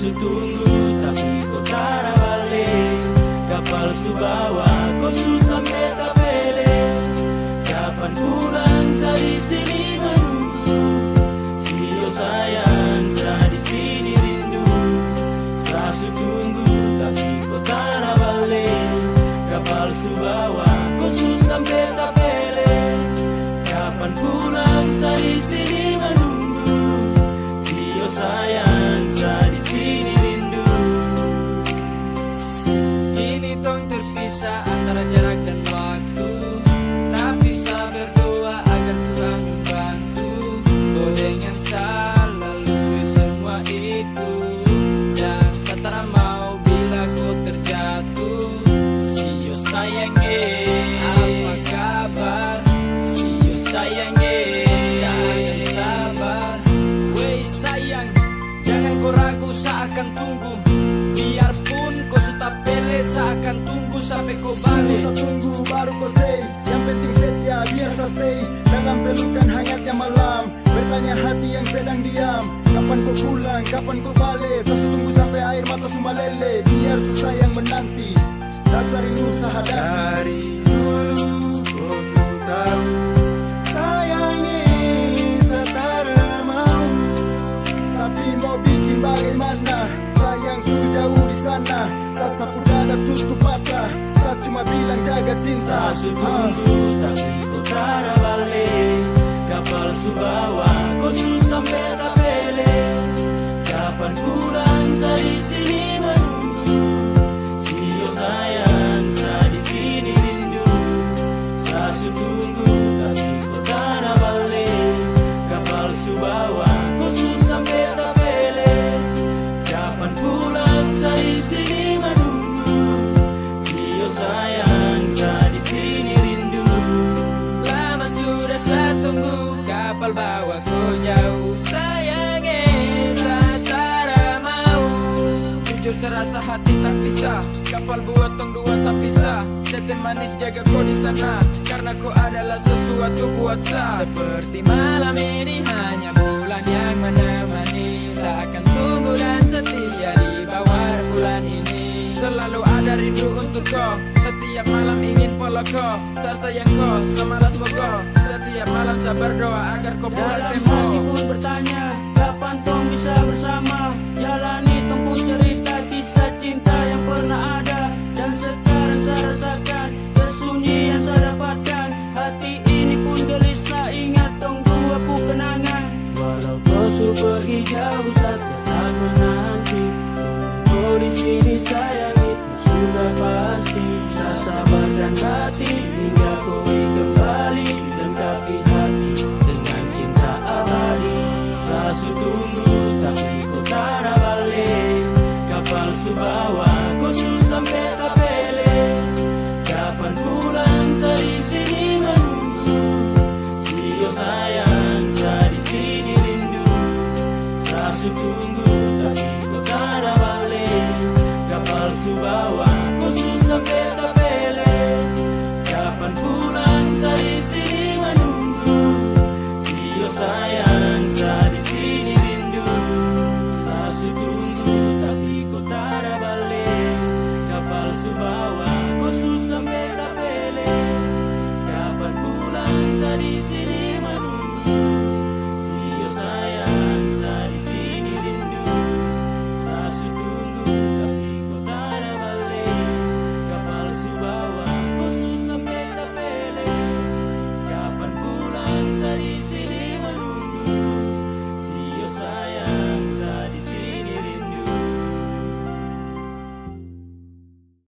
Sasu tunggu tapi kau tara balik? Kapal subawa kau susah apa kabar? Sio sayang jangan sabar. Wey sayang, jangan kau ragu seakan tunggu. Biarpun kau sudah pele seakan tunggu sampai kau balik. Usah tunggu baru kau say. Yang penting setia biar saya stay. Dalam pelukan hangatnya malam. Bertanya hati yang sedang diam. Kapan kau pulang, kapan kau balik? Saya tunggu sampai air mata lele. Biar susah yang menanti Dasar usaha dari dulu. Kau sudah tahu Sayangi setara mau Tapi mau bikin bagaimana Sayang su jauh di sana Saya sapu dada tutup mata. Saya cuma bilang jaga cinta. Sasu Ah. tunggu tapi kau balik. Kapal subawa kau susah meta jauh Sayang eh, saya tak mau. Jujur serasa hati tak bisa Kapal buat dua tak bisa. Tete manis jaga kau di sana Karena kau adalah sesuatu buat saya Seperti malam ini hanya bulan yang menemani. Seakan tunggu dan setia di bawah bulan ini. Selalu ada rindu untuk kau Setiap malam ingin peluk kau. Saya sayang kau, semalas kau Setiap malam saya berdoa agar kau Dalam tempo. hati pun bertanya Kapan tong bisa bersama? Jalani pun cerita Kisah cinta yang pernah ada. Dan sekarang saya rasakan Kesunyian saya dapatkan. Hati ini pun gelisah Ingat tong dua ku kenangan. Walau kau su pergi jauh Saya tetap menanti. Kau di sini sayang itu sudah pasti Saya sabar dan hati Sasu tunggu tapi kau tara balik. Kapal subawa kau susah meta pele Kapan pulang saya di sini menunggu? Sio sayang saya di sini rindu Sasu tunggu tapi kau tara balik. Kapal subawa kau susah meta pele Kapan pulang saya di sini